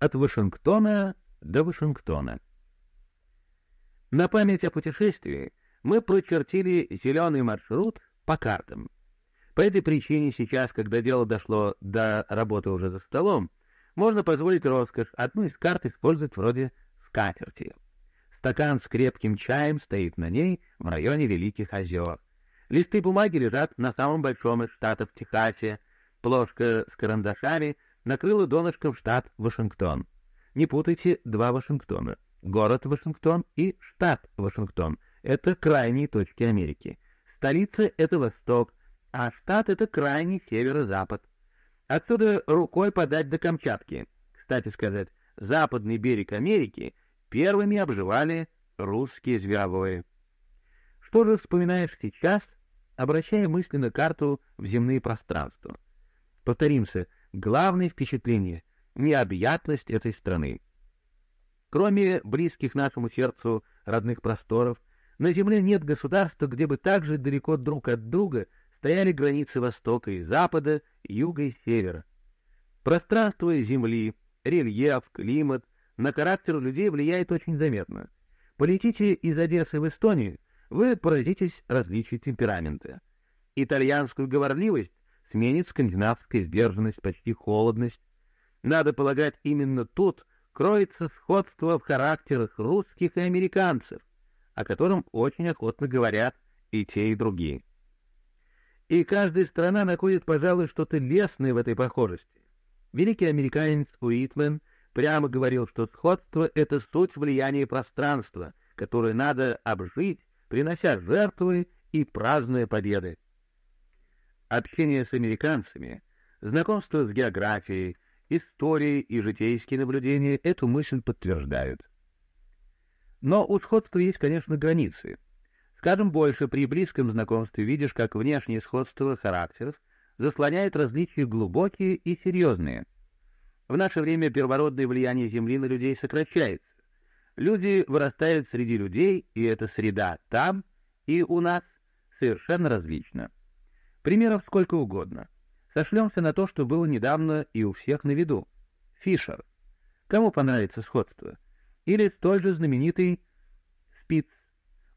От Вашингтона до Вашингтона. На память о путешествии мы прочертили зеленый маршрут по картам. По этой причине сейчас, когда дело дошло до работы уже за столом, можно позволить роскошь одну из карт использовать вроде скатерти. Стакан с крепким чаем стоит на ней в районе Великих озер. Листы бумаги лежат на самом большом из штатов Техасе. Плошка с карандашами накрыла донышком штат Вашингтон. Не путайте два Вашингтона. Город Вашингтон и штат Вашингтон — это крайние точки Америки. Столица — это Восток, а штат — это крайний северо-запад. Отсюда рукой подать до Камчатки. Кстати сказать, западный берег Америки первыми обживали русские зверовые. Что же вспоминаешь сейчас, обращая мысли на карту в земные пространства? Повторимся, главное впечатление — необъятность этой страны. Кроме близких нашему сердцу родных просторов, на Земле нет государства, где бы так же далеко друг от друга — стояли границы Востока и Запада, Юга и Севера. Пространство Земли, рельеф, климат на характер людей влияет очень заметно. Полетите из Одессы в Эстонию, вы поразитесь различию темперамента. Итальянскую говорливость сменит скандинавская сдержанность, почти холодность. Надо полагать, именно тут кроется сходство в характерах русских и американцев, о котором очень охотно говорят и те, и другие и каждая страна находит, пожалуй, что-то лесное в этой похожести. Великий американец Уитмен прямо говорил, что сходство — это суть влияния пространства, которое надо обжить, принося жертвы и празднуя победы. Общение с американцами, знакомство с географией, историей и житейские наблюдения эту мысль подтверждают. Но у сходства есть, конечно, границы — Скажем больше, при близком знакомстве видишь, как внешнее сходство характеров заслоняет различия глубокие и серьезные. В наше время первородное влияние Земли на людей сокращается. Люди вырастают среди людей, и эта среда там и у нас совершенно различна. Примеров сколько угодно. Сошлемся на то, что было недавно и у всех на виду. Фишер. Кому понравится сходство? Или столь же знаменитый Спиц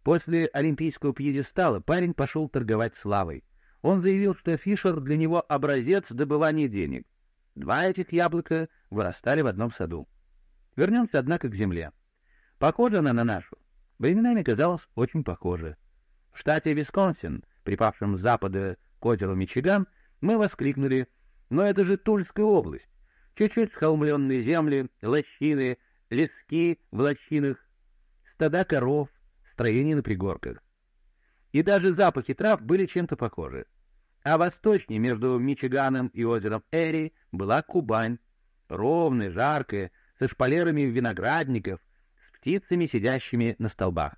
После олимпийского пьедестала парень пошел торговать славой. Он заявил, что Фишер для него образец добывания денег. Два этих яблока вырастали в одном саду. Вернемся, однако, к земле. Похожа она на нашу. Временами казалась очень похожа. В штате Висконсин, припавшем с запада к озеру Мичиган, мы воскликнули «Но это же Тульская область! Чуть-чуть схолмленные земли, лощины, лески в лощинах, стада коров, строений на пригорках. И даже запахи трав были чем-то похожи. А восточнее, между Мичиганом и озером Эри, была Кубань, ровная, жаркая, со шпалерами виноградников, с птицами, сидящими на столбах.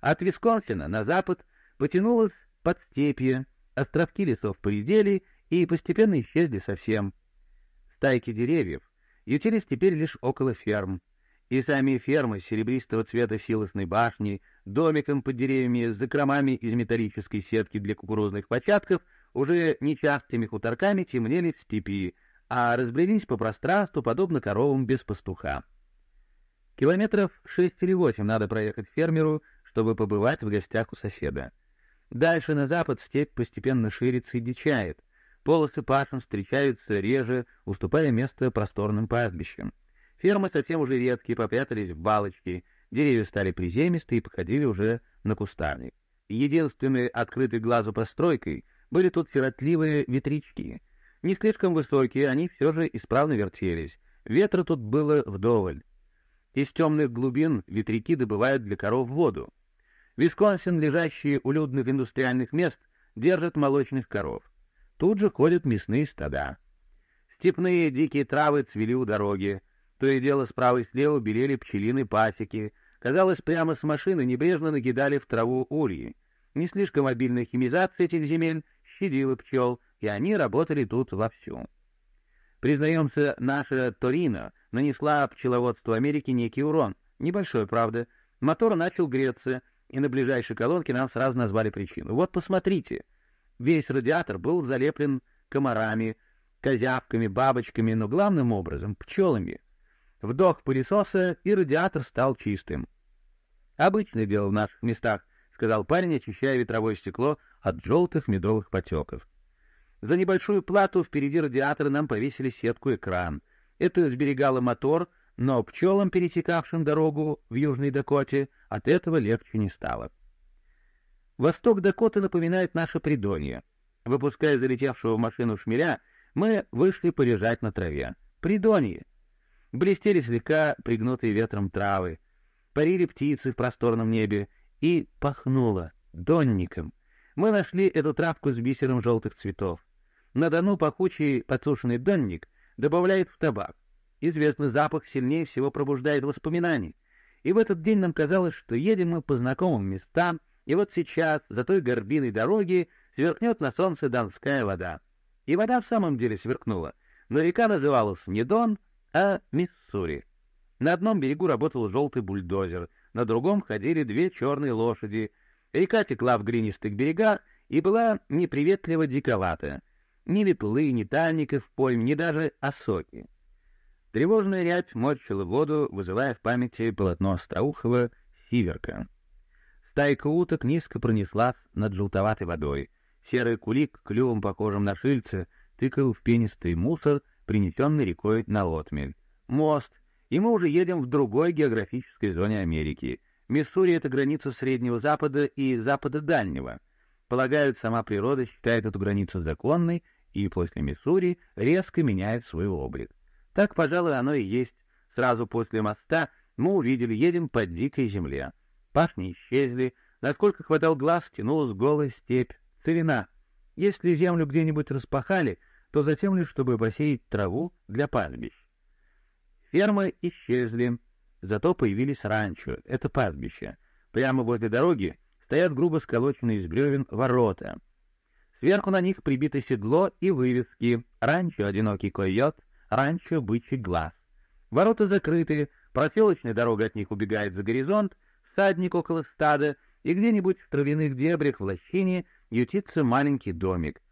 От Висконсина на запад потянулось подстепье, островки лесов поредели и постепенно исчезли совсем. Стайки деревьев ютились теперь лишь около ферм, и сами фермы серебристого цвета силосной башни, домиком под деревьями с закромами из металлической сетки для кукурузных початков уже нечастыми хуторками темнели в степи, а разбрелись по пространству, подобно коровам без пастуха. Километров шесть или восемь надо проехать фермеру, чтобы побывать в гостях у соседа. Дальше на запад степь постепенно ширится и дичает. Полосы пашин встречаются реже, уступая место просторным пастбищам. Фермы совсем уже редкие, попрятались в балочки, деревья стали приземистые и походили уже на кустарник. Единственной открытой глазу постройкой были тут сиротливые ветрячки. Не слишком высокие, они все же исправно вертелись. Ветра тут было вдоволь. Из темных глубин ветряки добывают для коров воду. Висконсин, лежащий у людных индустриальных мест, держит молочных коров. Тут же ходят мясные стада. Степные дикие травы цвели у дороги, то и дело справа и слева белели пчелины пасеки. Казалось, прямо с машины небрежно накидали в траву ульи. Не слишком обильная химизация этих земель щадила пчел, и они работали тут вовсю. Признаемся, наша Торино нанесла пчеловодству Америки некий урон. Небольшой, правда. Мотор начал греться, и на ближайшей колонке нам сразу назвали причину. Вот посмотрите. Весь радиатор был залеплен комарами, козявками, бабочками, но главным образом пчелами. Вдох пылесоса, и радиатор стал чистым. «Обычное дело в наших местах», — сказал парень, очищая ветровое стекло от желтых медовых потеков. За небольшую плату впереди радиатора нам повесили сетку-экран. Это сберегало мотор, но пчелам, пересекавшим дорогу в Южной Дакоте, от этого легче не стало. Восток Дакоты напоминает наше Придонье. Выпуская залетевшего в машину шмеля, мы вышли полежать на траве. Придонье. Блестели слегка пригнутые ветром травы, парили птицы в просторном небе и пахнуло донником. Мы нашли эту травку с бисером желтых цветов. На Дону пахучий подсушенный донник добавляет в табак. Известный запах сильнее всего пробуждает воспоминания. И в этот день нам казалось, что едем мы по знакомым местам, и вот сейчас за той горбиной дороги сверкнет на солнце донская вода. И вода в самом деле сверкнула, но река называлась не Дон, а Миссури. На одном берегу работал желтый бульдозер, на другом ходили две черные лошади. Река текла в глинистых берегах и была неприветливо диковатая. Ни ветлы, ни тальников пойме, ни даже осоки. Тревожная рябь морщила воду, вызывая в памяти полотно Остроухова «Сиверка». Стайка уток низко пронеслась над желтоватой водой. Серый кулик, клювом похожим на шильце, тыкал в пенистый мусор, принесенный рекой на отмель. Мост, и мы уже едем в другой географической зоне Америки. Миссури — это граница Среднего Запада и Запада Дальнего. Полагают, сама природа считает эту границу законной, и после Миссури резко меняет свой облик. Так, пожалуй, оно и есть. Сразу после моста мы увидели, едем по дикой земле. Пашни исчезли, насколько хватал глаз, тянулась голая степь, целина. Если землю где-нибудь распахали, то затем лишь, чтобы посеять траву для пастбищ. Фермы исчезли, зато появились ранчо, это пастбище. Прямо возле дороги стоят грубо сколоченные из бревен ворота. Сверху на них прибито седло и вывески «Ранчо одинокий койот», «Ранчо бычий глаз». Ворота закрыты, проселочная дорога от них убегает за горизонт, всадник около стада, и где-нибудь в травяных дебрях в лощине ютится маленький домик.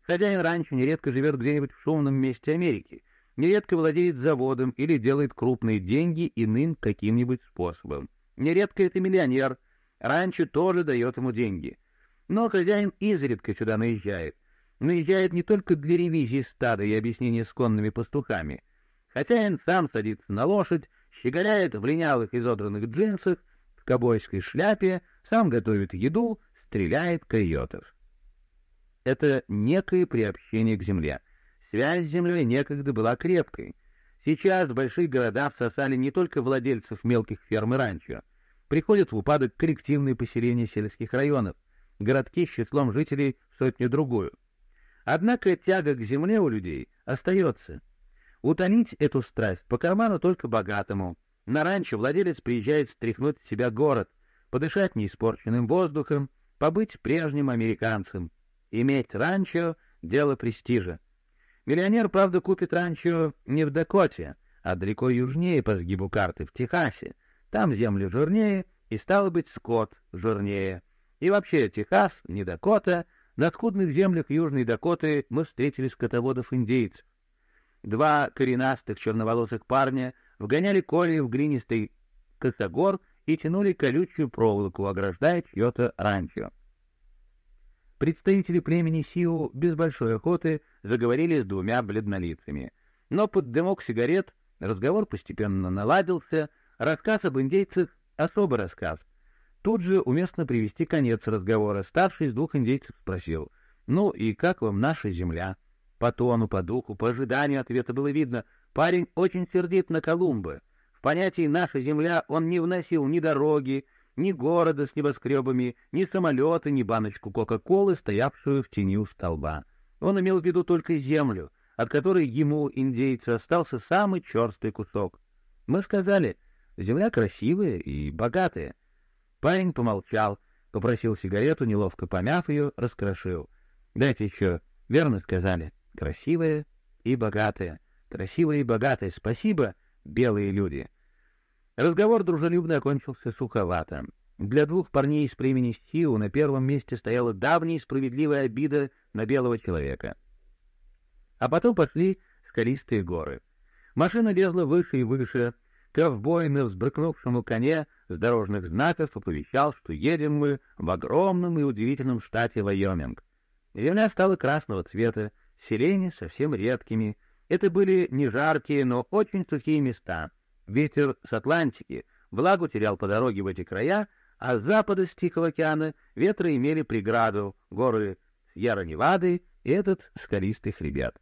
Хозяин ранчо нередко живет где-нибудь в шумном месте Америки, нередко владеет заводом или делает крупные деньги иным каким-нибудь способом. Нередко это миллионер, ранчо тоже дает ему деньги. Но хозяин изредка сюда наезжает. Наезжает не только для ревизии стада и объяснения с конными пастухами. Хозяин сам садится на лошадь, щеголяет в линялых изодранных джинсах, в кобойской шляпе, сам готовит еду, стреляет койотов. Это некое приобщение к земле. Связь с землей некогда была крепкой. Сейчас большие города всосали не только владельцев мелких ферм и ранчо. Приходят в упадок коллективные поселения сельских районов, городки с числом жителей сотню-другую. Однако тяга к земле у людей остается. Утонить эту страсть по карману только богатому. На ранчо владелец приезжает стряхнуть с себя город, подышать неиспорченным воздухом, побыть прежним американцем. Иметь ранчо — дело престижа. Миллионер, правда, купит ранчо не в Дакоте, а далеко южнее по сгибу карты, в Техасе. Там земли жирнее, и, стало быть, скот жирнее. И вообще, Техас, не Дакота, на скудных землях Южной Дакоты мы встретили скотоводов-индейцев. Два коренастых черноволосых парня вгоняли коли в глинистый косогор и тянули колючую проволоку, ограждая чье-то ранчо. Представители племени Сиу без большой охоты заговорили с двумя бледнолицами. Но под дымок сигарет разговор постепенно наладился, рассказ об индейцах — особый рассказ. Тут же уместно привести конец разговора. Старший из двух индейцев спросил, «Ну и как вам наша земля?» По тону, по духу, по ожиданию ответа было видно, парень очень сердит на Колумба. В понятии «наша земля» он не вносил ни дороги, ни города с небоскребами, ни самолета, ни баночку Кока-Колы, стоявшую в тени у столба. Он имел в виду только землю, от которой ему, индейцу, остался самый черстый кусок. Мы сказали, земля красивая и богатая. Парень помолчал, попросил сигарету, неловко помяв ее, раскрошил. «Дайте еще, верно сказали, красивая и богатая. Красивая и богатая, спасибо, белые люди». Разговор дружелюбно окончился суховато. Для двух парней из племени Сиу на первом месте стояла давняя справедливая обида на белого человека. А потом пошли скалистые горы. Машина лезла выше и выше. Ковбой на взбрыкнувшему коне с дорожных знаков оповещал, что едем мы в огромном и удивительном штате Вайоминг. Земля стала красного цвета, селения совсем редкими. Это были не жаркие, но очень сухие места. Ветер с Атлантики влагу терял по дороге в эти края, а с запада с Тихого океана ветры имели преграду, горы Сьерра-Невады и этот скалистый хребет.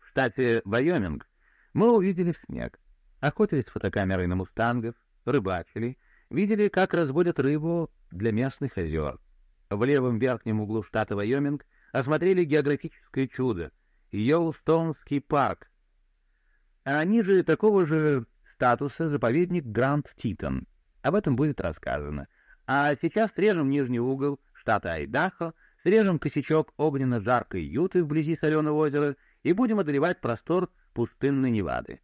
В штате Вайоминг мы увидели снег, охотились фотокамерой на мустангов, рыбачили, видели, как разводят рыбу для местных озер. В левом верхнем углу штата Вайоминг осмотрели географическое чудо — Йоустонский парк. А ниже такого же статуса заповедник Гранд Титон. Об этом будет рассказано. А сейчас срежем нижний угол штата Айдахо, срежем косячок огненно-жаркой юты вблизи соленого озера и будем одолевать простор пустынной Невады.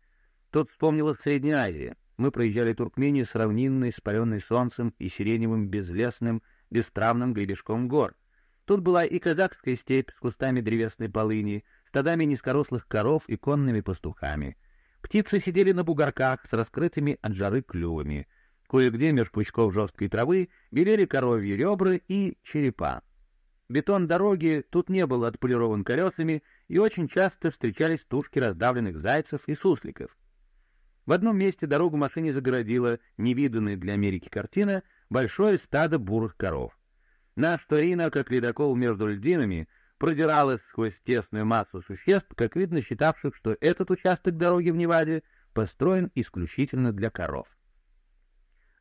Тут вспомнилась Средняя Азия. Мы проезжали Туркмению с равнинной, спаленной солнцем и сиреневым безлесным, бестравным гребешком гор. Тут была и казахская степь с кустами древесной полыни, стадами низкорослых коров и конными пастухами. Птицы сидели на бугорках с раскрытыми от жары клювами. Кое-где меж пучков жесткой травы белели коровьи ребра и черепа. Бетон дороги тут не был отполирован колесами, и очень часто встречались тушки раздавленных зайцев и сусликов. В одном месте дорогу машине загородила невиданная для Америки картина большое стадо бурых коров. Наш Торино, как ледокол между льдинами, продиралась сквозь тесную массу существ, как видно, считавших, что этот участок дороги в Неваде построен исключительно для коров.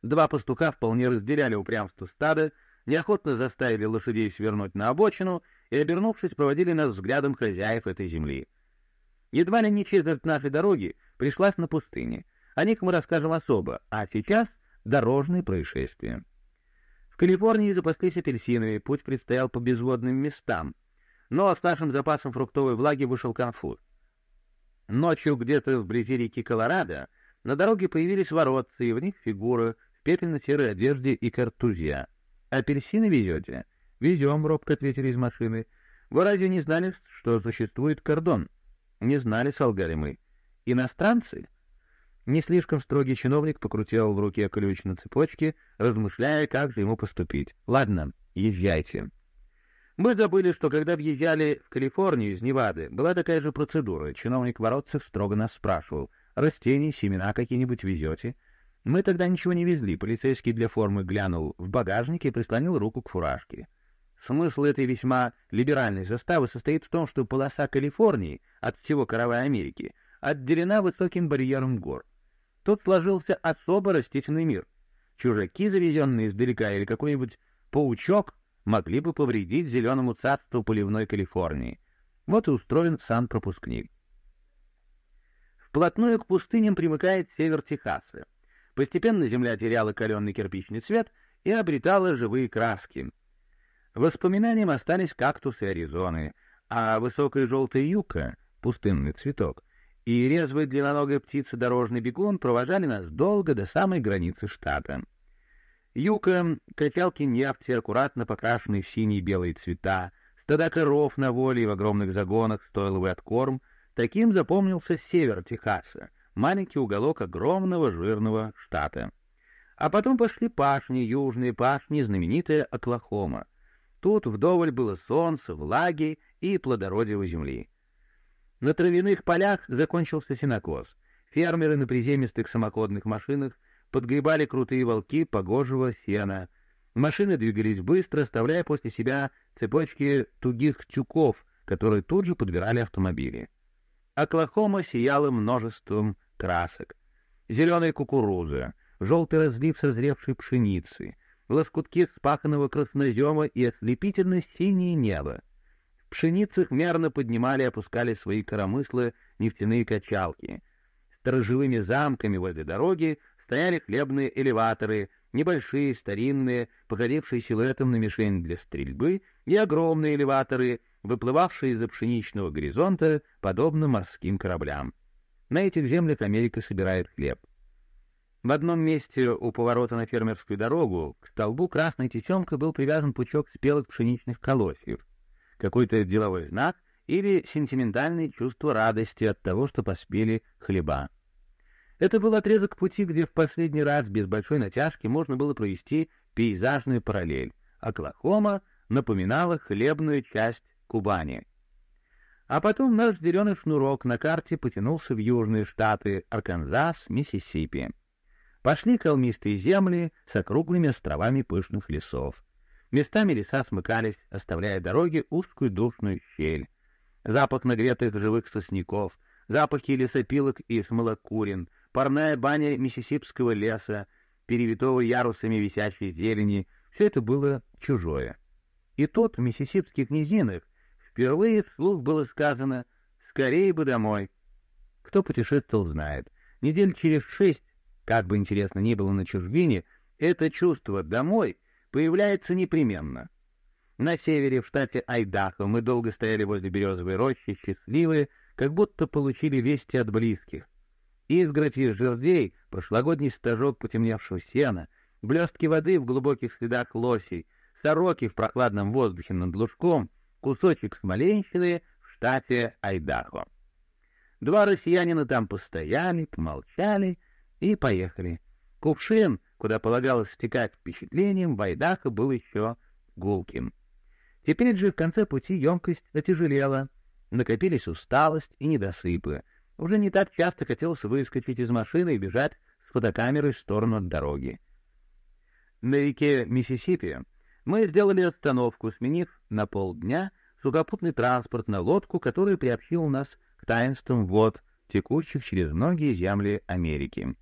Два пастуха вполне разделяли упрямство стада, неохотно заставили лошадей свернуть на обочину и, обернувшись, проводили нас взглядом хозяев этой земли. Едва ли не четверть нашей дороги пришлась на пустыне. О них мы расскажем особо, а сейчас дорожные происшествия. В Калифорнии запаслись апельсинами, путь предстоял по безводным местам, но с нашим запасом фруктовой влаги вышел конфуз. Ночью где-то вблизи реки Колорадо на дороге появились воротцы, и в них фигура в пепельно-серой одежде и картузья. «Апельсины везете?» «Везем», — робко ответили из машины. «Вы разве не знали, что существует кордон?» «Не знали», — солгали мы. «Иностранцы?» Не слишком строгий чиновник покрутил в руке ключ на цепочке, размышляя, как же ему поступить. «Ладно, езжайте». Мы забыли, что когда въезжали в Калифорнию из Невады, была такая же процедура. Чиновник Воротцев строго нас спрашивал, растения, семена какие-нибудь везете? Мы тогда ничего не везли. Полицейский для формы глянул в багажник и прислонил руку к фуражке. Смысл этой весьма либеральной заставы состоит в том, что полоса Калифорнии от всего Каравай Америки отделена высоким барьером гор. Тут сложился особо растительный мир. Чужаки, завезенные издалека, или какой-нибудь паучок могли бы повредить зеленому царству поливной Калифорнии. Вот и устроен сам пропускник. Вплотную к пустыням примыкает север Техаса. Постепенно земля теряла каленый кирпичный цвет и обретала живые краски. Воспоминаниям остались кактусы Аризоны, а высокая желтая юка, пустынный цветок, и резвая длинноногая птица дорожный бегун провожали нас долго до самой границы штата. Юка, качалки нефти, аккуратно покрашенные в синие и белые цвета, стада коров на воле и в огромных загонах, стойловый откорм, таким запомнился север Техаса, маленький уголок огромного жирного штата. А потом пошли пашни, южные пашни, знаменитая Оклахома. Тут вдоволь было солнца, влаги и плодородия земли. На травяных полях закончился сенокос. Фермеры на приземистых самоходных машинах подгребали крутые волки погожего сена. Машины двигались быстро, оставляя после себя цепочки тугих тюков, которые тут же подбирали автомобили. Оклахома сияла множеством красок. Зеленая кукуруза, желтый разлив созревшей пшеницы, лоскутки спаханного краснозема и ослепительно синее небо. Пшеницах мерно поднимали и опускали свои коромыслы нефтяные качалки. Сторожевыми замками возле дороги стояли хлебные элеваторы, небольшие, старинные, походившие силуэтом на мишень для стрельбы, и огромные элеваторы, выплывавшие из-за пшеничного горизонта, подобно морским кораблям. На этих землях Америка собирает хлеб. В одном месте у поворота на фермерскую дорогу к столбу красной тесемка был привязан пучок спелых пшеничных колосьев. Какой-то деловой знак, или сентиментальное чувство радости от того, что поспели хлеба. Это был отрезок пути, где в последний раз без большой натяжки можно было провести пейзажную параллель. Оклахома напоминала хлебную часть Кубани. А потом наш зеленый шнурок на карте потянулся в южные штаты Арканзас, Миссисипи. Пошли холмистые земли с округлыми островами пышных лесов. Местами леса смыкались, оставляя дороги узкую душную щель. Запах нагретых живых сосняков, запахи лесопилок и смолокурин, парная баня миссисипского леса, перевитого ярусами висящей зелени — все это было чужое. И тут, в миссисипских низинах, впервые вслух было сказано «скорее бы домой». Кто путешествовал, знает. Недель через шесть, как бы интересно ни было на чужбине, это чувство «домой» появляется непременно. На севере, в штате Айдахо, мы долго стояли возле березовой рощи, счастливые, как будто получили вести от близких. Изгородь из жердей, прошлогодний стажок потемневшего сена, блестки воды в глубоких следах лосей, сороки в прохладном воздухе над лужком, кусочек смоленщины в штате Айдахо. Два россиянина там постояли, помолчали и поехали. Кувшин, куда полагалось стекать впечатлением, в Айдахо был еще гулким. Теперь же в конце пути емкость отяжелела, накопились усталость и недосыпы — уже не так часто хотелось выскочить из машины и бежать с фотокамерой в сторону от дороги. На реке Миссисипи мы сделали остановку, сменив на полдня сухопутный транспорт на лодку, которая приобщила нас к таинствам вод, текущих через многие земли Америки.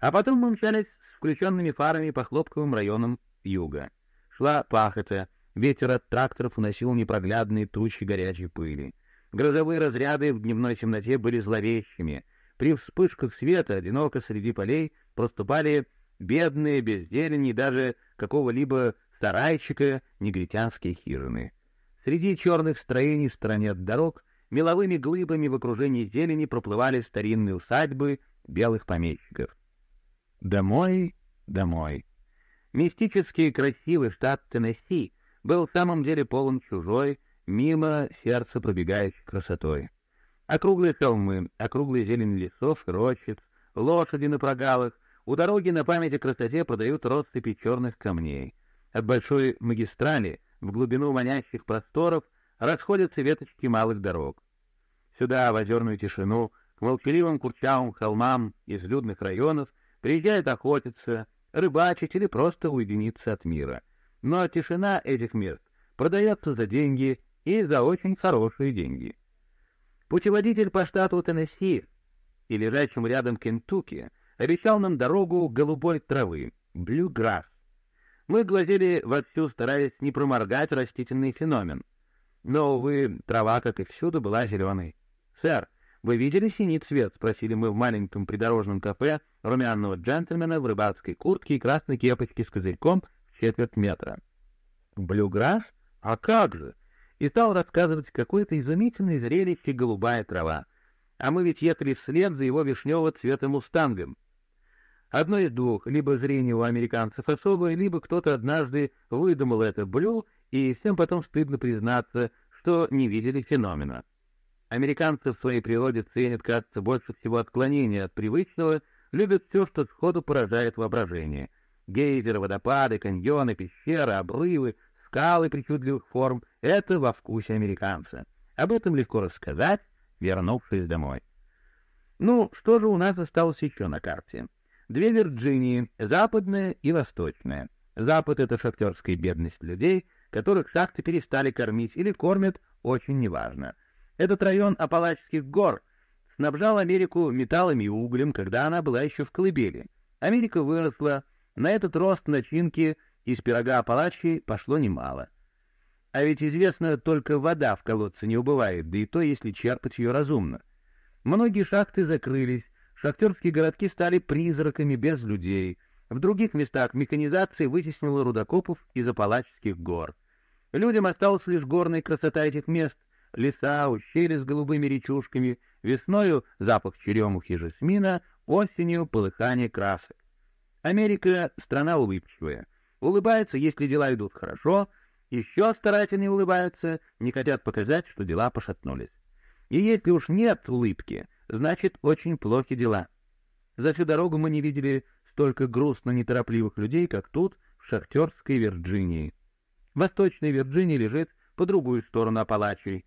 А потом мы мчались с включенными фарами по хлопковым районам юга. Шла пахота, ветер от тракторов уносил непроглядные тучи горячей пыли. Грозовые разряды в дневной темноте были зловещими. При вспышках света одиноко среди полей проступали бедные, без зелени даже какого-либо сарайчика негритянские хижины. Среди черных строений в стороне от дорог меловыми глыбами в окружении зелени проплывали старинные усадьбы белых помещиков. Домой, домой. Мистический красивый штат Теннесси был в самом деле полон чужой, мимо сердца пробегающей красотой. Округлые холмы, округлые зелень лесов и рощиц, лошади на прогалах, у дороги на память о красоте продают россыпи черных камней. От большой магистрали в глубину манящих просторов расходятся веточки малых дорог. Сюда, в озерную тишину, к молчаливым курчавым холмам из людных районов приезжают охотиться, рыбачить или просто уединиться от мира. Но тишина этих мест продается за деньги и за очень хорошие деньги. Путеводитель по штату Теннесси и лежащему рядом Кентукки обещал нам дорогу голубой травы, блюграсс. Мы глазели вовсю, стараясь не проморгать растительный феномен. Но, увы, трава, как и всюду, была зеленой. «Сэр, вы видели синий цвет?» — спросили мы в маленьком придорожном кафе румяного джентльмена в рыбацкой куртке и красной кепочке с козырьком в четверть метра. «Блюграсс? А как же!» и стал рассказывать какое-то изумительное зрелище голубая трава. А мы ведь ехали вслед за его вишневого цвета мустангом. Одно из двух, либо зрение у американцев особое, либо кто-то однажды выдумал это блю, и всем потом стыдно признаться, что не видели феномена. Американцы в своей природе ценят, кажется, больше всего отклонения от привычного, любят все, что сходу поражает воображение. Гейзеры, водопады, каньоны, пещеры, обрывы, скалы причудливых форм — это во вкусе американца. Об этом легко рассказать, вернувшись домой. Ну, что же у нас осталось еще на карте? Две Вирджинии, западная и восточная. Запад — это шахтерская бедность людей, которых шахты перестали кормить или кормят очень неважно. Этот район Апалачских гор снабжал Америку металлами и углем, когда она была еще в колыбели. Америка выросла, на этот рост начинки — из пирога Апалачи пошло немало. А ведь известно, только вода в колодце не убывает, да и то, если черпать ее разумно. Многие шахты закрылись, шахтерские городки стали призраками без людей. В других местах механизация вытеснила рудокопов из Апалачских гор. Людям осталась лишь горная красота этих мест, леса, ущелья с голубыми речушками, весною запах черемухи и жасмина, осенью полыхание красок. Америка — страна улыбчивая — улыбается, если дела идут хорошо, еще старательнее улыбаются, не хотят показать, что дела пошатнулись. И если уж нет улыбки, значит, очень плохи дела. За всю дорогу мы не видели столько грустно неторопливых людей, как тут, в шахтерской Вирджинии. Восточная Вирджиния лежит по другую сторону Аппалачей.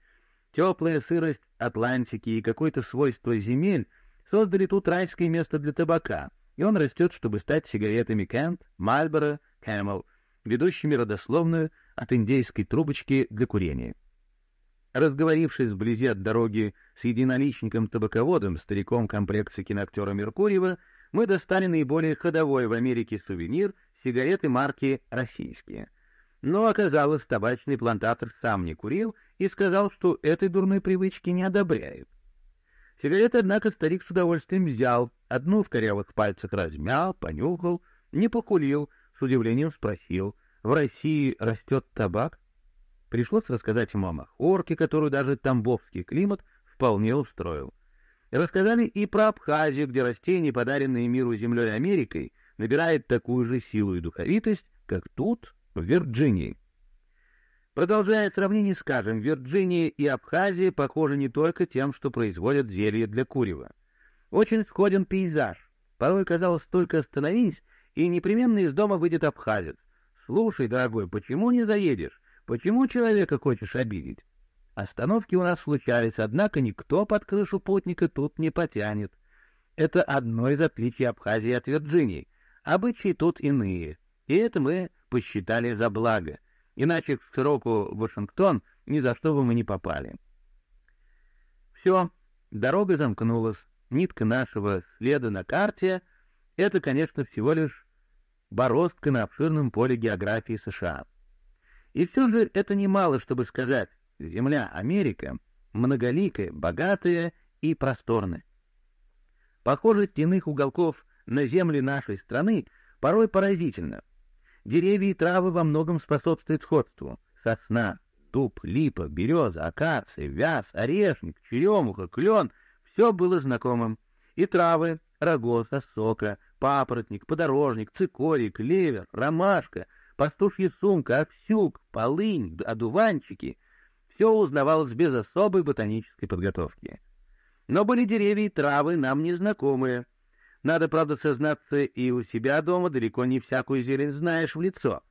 Теплая сырость Атлантики и какое-то свойство земель создали тут райское место для табака, и он растет, чтобы стать сигаретами Кент, Мальборо, Кэмел, ведущими родословную от индейской трубочки для курения. Разговорившись вблизи от дороги с единоличником-табаководом, стариком комплекса киноактера Меркурьева, мы достали наиболее ходовой в Америке сувенир — сигареты марки «Российские». Но оказалось, табачный плантатор сам не курил и сказал, что этой дурной привычки не одобряет. Сигареты, однако, старик с удовольствием взял, одну в корявых пальцах размял, понюхал, не покурил, с удивлением спросил, в России растет табак? Пришлось рассказать ему о махорке, которую даже тамбовский климат вполне устроил. Рассказали и про Абхазию, где растение, подаренное миру землей Америкой, набирает такую же силу и духовитость, как тут, в Вирджинии. Продолжая сравнение, скажем, Вирджиния и Абхазия похожи не только тем, что производят зелье для курева. Очень сходен пейзаж. Порой казалось, только остановись, и непременно из дома выйдет абхазец. «Слушай, дорогой, почему не заедешь? Почему человека хочешь обидеть?» Остановки у нас случались, однако никто под крышу путника тут не потянет. Это одно из отличий Абхазии от Вирджинии. Обычаи тут иные, и это мы посчитали за благо. Иначе к сроку в Вашингтон ни за что бы мы не попали. Все, дорога замкнулась. Нитка нашего следа на карте — это, конечно, всего лишь бороздка на обширном поле географии США. И все же это немало, чтобы сказать, земля Америка многоликая, богатая и просторная. Похоже, иных уголков на земли нашей страны порой поразительно. Деревья и травы во многом способствуют сходству. Сосна, дуб, липа, береза, акация, вяз, орешник, черемуха, клен — все было знакомым. И травы — рогоз, осока, папоротник, подорожник, цикорий, клевер, ромашка — пастушья сумка, овсюк, полынь, одуванчики — все узнавалось без особой ботанической подготовки. Но были деревья и травы нам незнакомые. Надо, правда, сознаться, и у себя дома далеко не всякую зелень знаешь в лицо.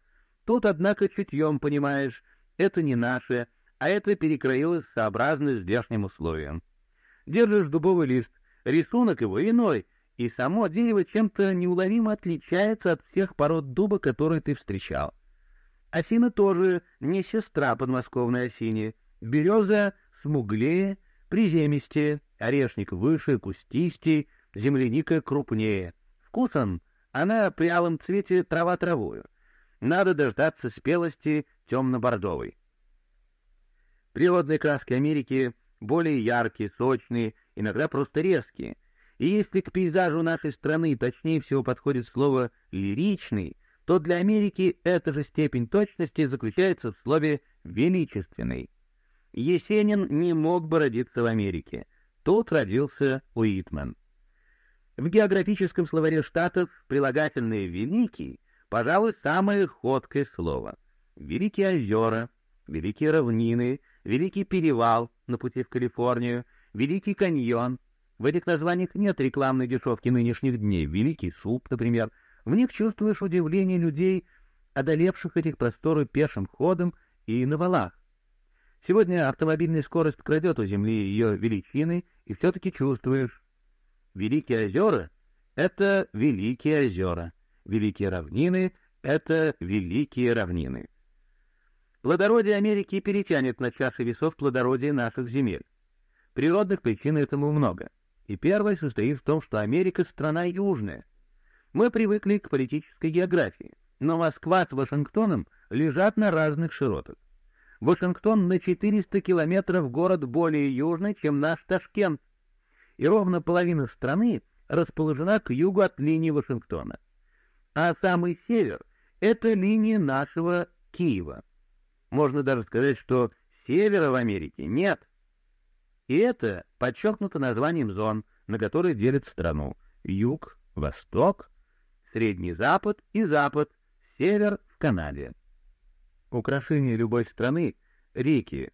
Тут, однако, чутьем понимаешь, это не наше, а это перекроилось сообразно здешним условиям. Держишь дубовый лист, рисунок его иной, и само дерево чем-то неуловимо отличается от всех пород дуба, которые ты встречал. Осина тоже не сестра подмосковной осине. Береза смуглее, приземистее, орешник выше, кустистей, земляника крупнее. Вкусом она при алом цвете трава травою. Надо дождаться спелости темно-бордовой. Природные краски Америки более яркие, сочные, иногда просто резкие — и если к пейзажу нашей страны точнее всего подходит слово «лиричный», то для Америки эта же степень точности заключается в слове «величественный». Есенин не мог бы родиться в Америке. Тут родился Уитман. В географическом словаре штатов прилагательное «великий» пожалуй, самое ходкое слово. Великие озера, великие равнины, великий перевал на пути в Калифорнию, великий каньон — в этих названиях нет рекламной дешевки нынешних дней. Великий суп, например. В них чувствуешь удивление людей, одолевших этих просторы пешим ходом и на валах. Сегодня автомобильная скорость крадет у Земли ее величины, и все-таки чувствуешь. Великие озера — это великие озера. Великие равнины — это великие равнины. Плодородие Америки перетянет на чаши весов плодородие наших земель. Природных причин этому много — и первое состоит в том, что Америка — страна южная. Мы привыкли к политической географии, но Москва с Вашингтоном лежат на разных широтах. Вашингтон на 400 километров город более южный, чем наш Ташкент, и ровно половина страны расположена к югу от линии Вашингтона. А самый север — это линия нашего Киева. Можно даже сказать, что севера в Америке нет. И это подчеркнуто названием зон, на которые делят страну. Юг, Восток, Средний Запад и Запад, Север в Канаде. украшение любой страны — реки.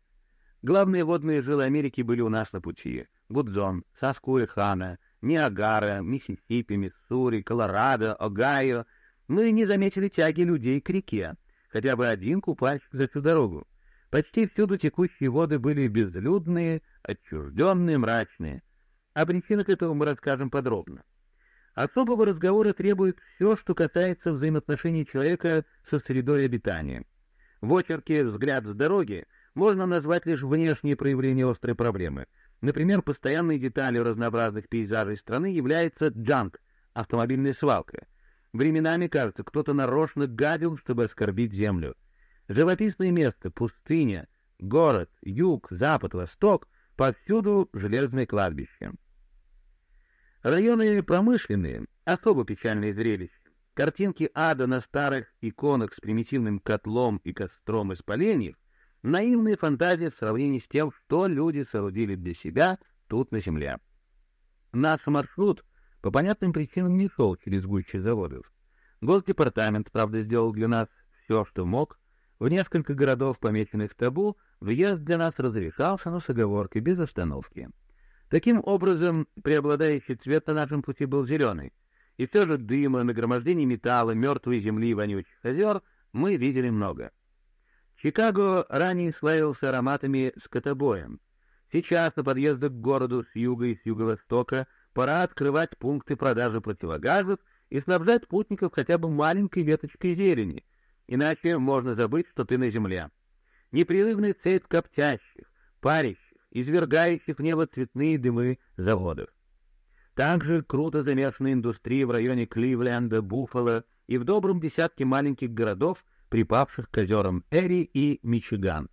Главные водные жилы Америки были у нас на пути. Гудзон, Саскуэханна, Ниагара, Миссисипи, Миссури, Колорадо, Огайо. Мы не заметили тяги людей к реке, хотя бы один купальщик за всю дорогу. Почти всюду текущие воды были безлюдные, отчужденные, мрачные. О причинах этого мы расскажем подробно. Особого разговора требует все, что касается взаимоотношений человека со средой обитания. В очерке «Взгляд с дороги» можно назвать лишь внешние проявления острой проблемы — Например, постоянной деталью разнообразных пейзажей страны является джанк — автомобильная свалка. Временами, кажется, кто-то нарочно гадил, чтобы оскорбить землю. Живописное место, пустыня, город, юг, запад, восток — повсюду железное кладбище. Районы промышленные — особо печальное зрелище. Картинки ада на старых иконах с примитивным котлом и костром из поленьев Наивная фантазия в сравнении с тем, что люди соорудили для себя тут на земле. Наш маршрут по понятным причинам не шел через гущи заводов. Госдепартамент, правда, сделал для нас все, что мог. В несколько городов, помеченных табу, въезд для нас разрешался, но с оговоркой, без остановки. Таким образом, преобладающий цвет на нашем пути был зеленый. И все же дыма, нагромождений металла, мертвой земли, вонючих озер мы видели много. Чикаго ранее славился ароматами скотобоем. Сейчас на подъездах к городу с юга и с юго-востока пора открывать пункты продажи противогазов и снабжать путников хотя бы маленькой веточкой зелени, иначе можно забыть, что ты на земле. Непрерывный цвет коптящих, парящих, извергающих в небо цветные дымы заводов. Также круто замешана индустрия в районе Кливленда, Буффало и в добром десятке маленьких городов, припавших к озерам Эри и Мичиган.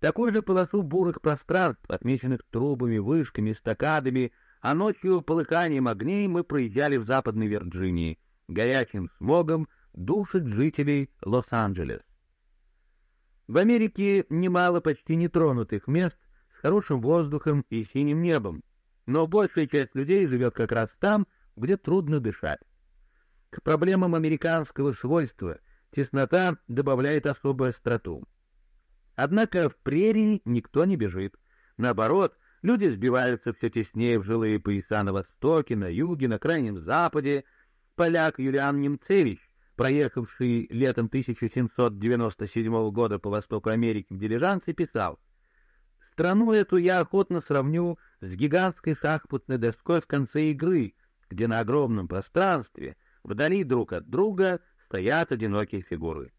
Такую же полосу бурых пространств, отмеченных трубами, вышками, стакадами, а ночью полыханием огней мы проезжали в Западной Вирджинии, горячим смогом душит жителей Лос-Анджелес. В Америке немало почти нетронутых мест с хорошим воздухом и синим небом, но большая часть людей живет как раз там, где трудно дышать. К проблемам американского свойства теснота добавляет особую остроту. Однако в прерии никто не бежит. Наоборот, люди сбиваются все теснее в жилые пояса на востоке, на юге, на крайнем западе. Поляк Юлиан Немцевич, проехавший летом 1797 года по востоку Америки в дилижансе, писал «Страну эту я охотно сравню с гигантской шахматной доской в конце игры, где на огромном пространстве, вдали друг от друга, стоят одинокие фигуры.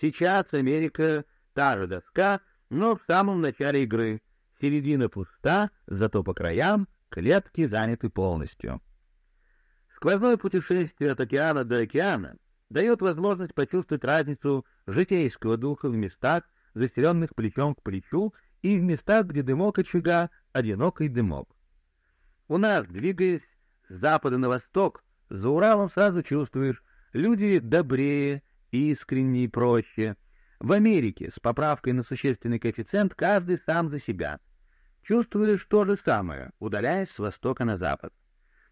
Сейчас Америка — та же доска, но в самом начале игры. Середина пуста, зато по краям клетки заняты полностью. Сквозное путешествие от океана до океана дает возможность почувствовать разницу житейского духа в местах, заселенных плечом к плечу, и в местах, где дымок очага — одинокий дымок. У нас, двигаясь с запада на восток, за Уралом сразу чувствуешь, Люди добрее, искреннее и проще. В Америке с поправкой на существенный коэффициент каждый сам за себя. Чувствуешь то же самое, удаляясь с востока на запад.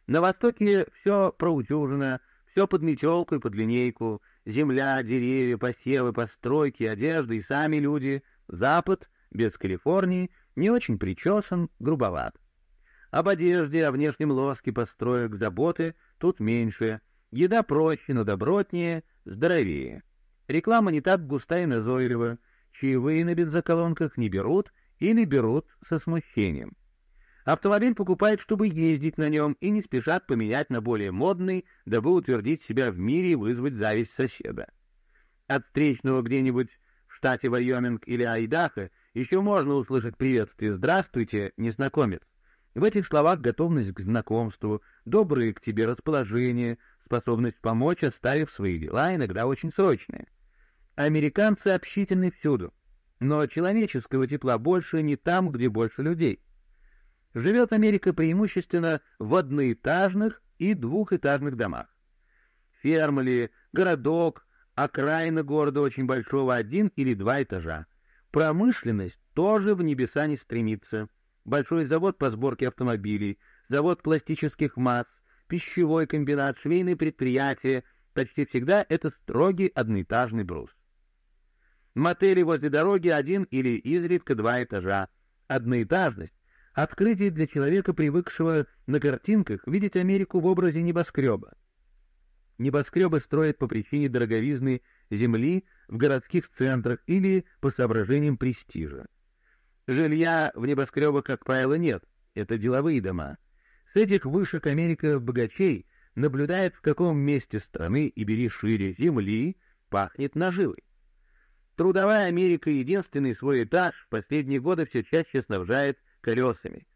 На востоке все проутюжено, все под метелку и под линейку, земля, деревья, посевы, постройки, одежда и сами люди. Запад, без Калифорнии, не очень причесан, грубоват. Об одежде, о внешнем лоске построек заботы тут меньше, Еда проще, но добротнее, здоровее. Реклама не так густая и назойлива. Чаевые на бензоколонках не берут или берут со смущением. Автомобиль покупают, чтобы ездить на нем, и не спешат поменять на более модный, дабы утвердить себя в мире и вызвать зависть соседа. От встречного где-нибудь в штате Вайоминг или Айдахо еще можно услышать приветствие «Здравствуйте, незнакомец». В этих словах готовность к знакомству, доброе к тебе расположение, способность помочь, оставив свои дела, иногда очень срочные. Американцы общительны всюду, но человеческого тепла больше не там, где больше людей. Живет Америка преимущественно в одноэтажных и двухэтажных домах. Ферма ли, городок, окраина города очень большого один или два этажа. Промышленность тоже в небеса не стремится. Большой завод по сборке автомобилей, завод пластических масс, пищевой комбинат, швейные предприятия, почти всегда это строгий одноэтажный брус. Мотели возле дороги один или изредка два этажа. Одноэтажность — открытие для человека, привыкшего на картинках видеть Америку в образе небоскреба. Небоскребы строят по причине дороговизны земли в городских центрах или по соображениям престижа. Жилья в небоскребах, как правило, нет, это деловые дома. С этих вышек Америка богачей наблюдает, в каком месте страны и бери шире земли пахнет наживой. Трудовая Америка единственный свой этаж в последние годы все чаще снабжает колесами.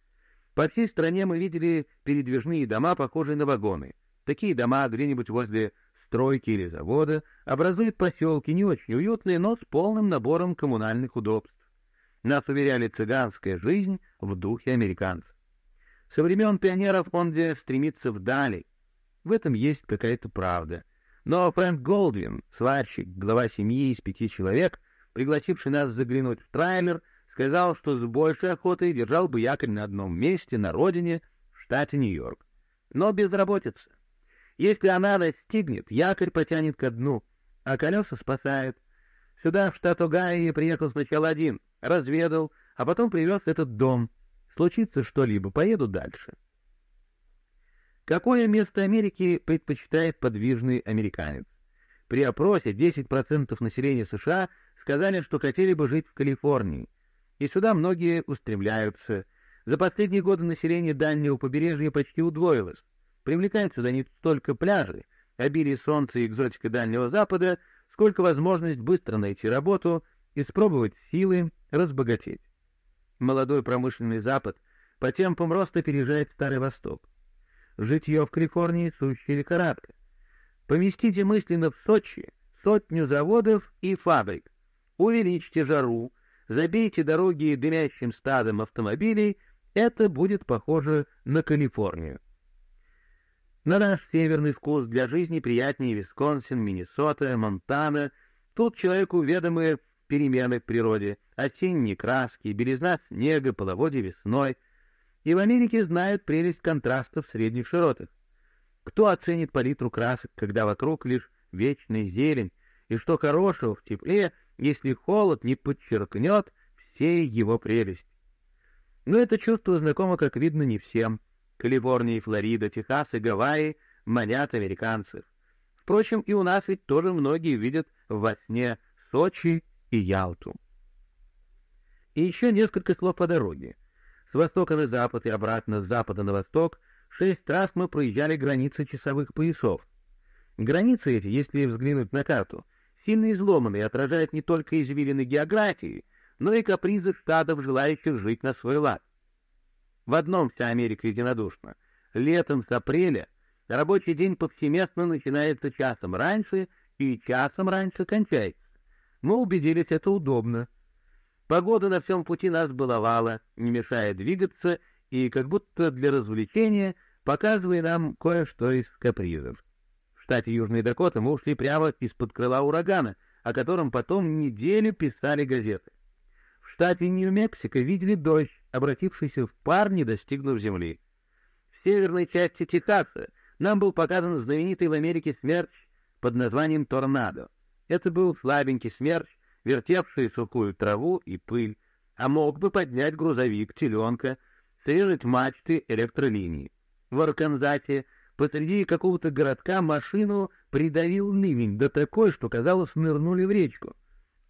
По всей стране мы видели передвижные дома, похожие на вагоны. Такие дома где-нибудь возле стройки или завода образуют поселки не очень уютные, но с полным набором коммунальных удобств. Нас уверяли цыганская жизнь в духе американцев. Со времен пионеров он где стремится вдали. В этом есть какая-то правда — но Фрэнк Голдвин, сварщик, глава семьи из пяти человек, пригласивший нас заглянуть в трейлер, сказал, что с большей охотой держал бы якорь на одном месте, на родине, в штате Нью-Йорк. Но безработица. Если она достигнет, якорь потянет ко дну, а колеса спасают. Сюда, в штат Огайо, приехал сначала один, разведал, а потом привез этот дом. Случится что-либо, поеду дальше. Какое место Америки предпочитает подвижный американец? При опросе 10% населения США сказали, что хотели бы жить в Калифорнии. И сюда многие устремляются. За последние годы население дальнего побережья почти удвоилось. Привлекают сюда не столько пляжи, обилие солнца и экзотика Дальнего Запада, сколько возможность быстро найти работу, испробовать силы, разбогатеть. Молодой промышленный Запад по темпам роста опережает Старый Восток житье в Калифорнии — сущая лихорадка. Поместите мысленно в Сочи сотню заводов и фабрик, увеличьте жару, забейте дороги дымящим стадом автомобилей, это будет похоже на Калифорнию. На наш северный вкус для жизни приятнее Висконсин, Миннесота, Монтана. Тут человеку ведомы перемены в природе, осенние краски, белизна снега, половодье весной — и в Америке знают прелесть контрастов в средних широтах. Кто оценит палитру красок, когда вокруг лишь вечная зелень, и что хорошего в тепле, если холод не подчеркнет всей его прелесть? Но это чувство знакомо, как видно, не всем. Калифорния, Флорида, Техас и Гавайи манят американцев. Впрочем, и у нас ведь тоже многие видят во сне Сочи и Ялту. И еще несколько слов по дороге. С востока на запад и обратно с запада на восток шесть раз мы проезжали границы часовых поясов. Границы эти, если взглянуть на карту, сильно изломаны и отражают не только извилины географии, но и капризы штатов, желающих жить на свой лад. В одном вся Америка единодушна. Летом с апреля рабочий день повсеместно начинается часом раньше и часом раньше кончается. Мы убедились, это удобно. Погода на всем пути нас баловала, не мешая двигаться и как будто для развлечения показывая нам кое-что из капризов. В штате Южной Дакота мы ушли прямо из-под крыла урагана, о котором потом неделю писали газеты. В штате Нью-Мексико видели дождь, обратившийся в пар, не достигнув земли. В северной части Техаса нам был показан знаменитый в Америке смерч под названием «Торнадо». Это был слабенький смерч, вертевшие сухую траву и пыль, а мог бы поднять грузовик, теленка, срезать мачты электролинии. В Арканзасе посреди какого-то городка машину придавил ливень, да такой, что, казалось, нырнули в речку.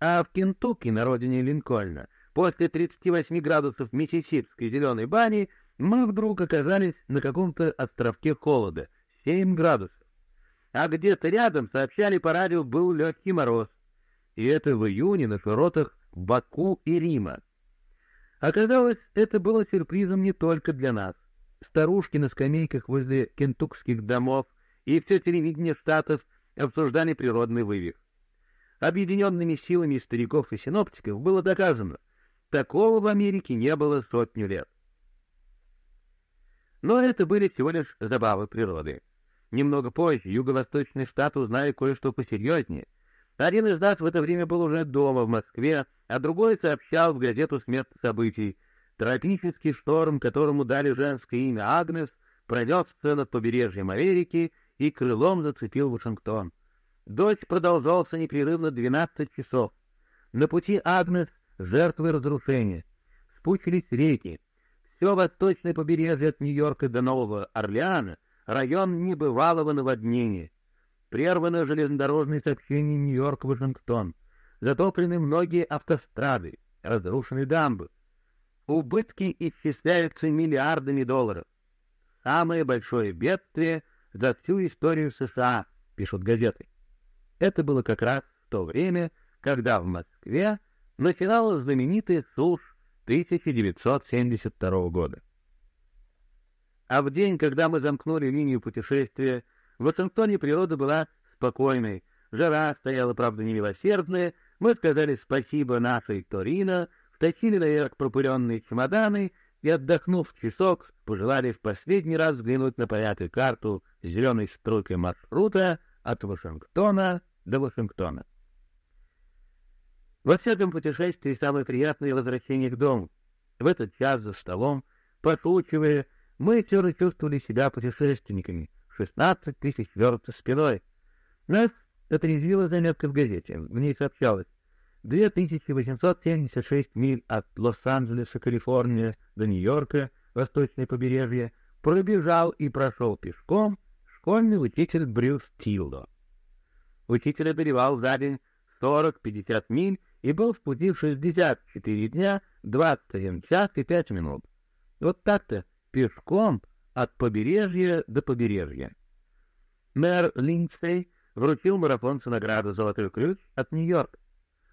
А в Кентукки, на родине Линкольна, после 38 градусов Миссисипской зеленой бани, мы вдруг оказались на каком-то островке холода, 7 градусов. А где-то рядом, сообщали по радио, был легкий мороз и это в июне на широтах Баку и Рима. Оказалось, это было сюрпризом не только для нас. Старушки на скамейках возле кентукских домов и все телевидение штатов обсуждали природный вывих. Объединенными силами стариков и синоптиков было доказано, такого в Америке не было сотню лет. Но это были всего лишь забавы природы. Немного позже юго-восточные штаты узнали кое-что посерьезнее. Один из нас в это время был уже дома в Москве, а другой сообщал в газету с места событий. Тропический шторм, которому дали женское имя Агнес, пронесся над побережьем Америки и крылом зацепил Вашингтон. Дождь продолжался непрерывно 12 часов. На пути Агнес жертвы разрушения. Спучились реки. Все восточное побережье от Нью-Йорка до Нового Орлеана — район небывалого наводнения. Прервано железнодорожное сообщение Нью-Йорк-Вашингтон. Затоплены многие автострады, разрушены дамбы. Убытки исчисляются миллиардами долларов. Самое большое бедствие за всю историю США, пишут газеты. Это было как раз то время, когда в Москве начиналась знаменитая сушь 1972 года. А в день, когда мы замкнули линию путешествия, в Вашингтоне природа была спокойной, жара стояла, правда, немилосердная, мы сказали спасибо нашей Торино, втащили наверх пропыленные чемоданы и, отдохнув часок, пожелали в последний раз взглянуть на порядок карту зеленой струйкой маршрута от Вашингтона до Вашингтона. Во всяком путешествии самое приятное возвращение к дому. В этот час за столом, пошучивая, мы же чувствовали себя путешественниками, шестнадцать тысяч верст спиной. Нас отрезвила заметка в газете. В ней сообщалось 2876 миль от Лос-Анджелеса, Калифорния, до Нью-Йорка, восточное побережье, пробежал и прошел пешком школьный учитель Брюс Тилдо. Учитель одолевал за день 40-50 миль и был в пути в 64 дня, 21 час и 5 минут. Вот так-то, пешком от побережья до побережья. Мэр Линдсей вручил марафонцу награду «Золотой ключ» от Нью-Йорка.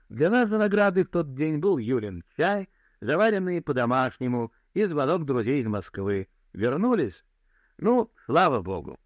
Для нас за наградой в тот день был Юлин чай, заваренный по-домашнему, и звонок друзей из Москвы. Вернулись? Ну, слава богу.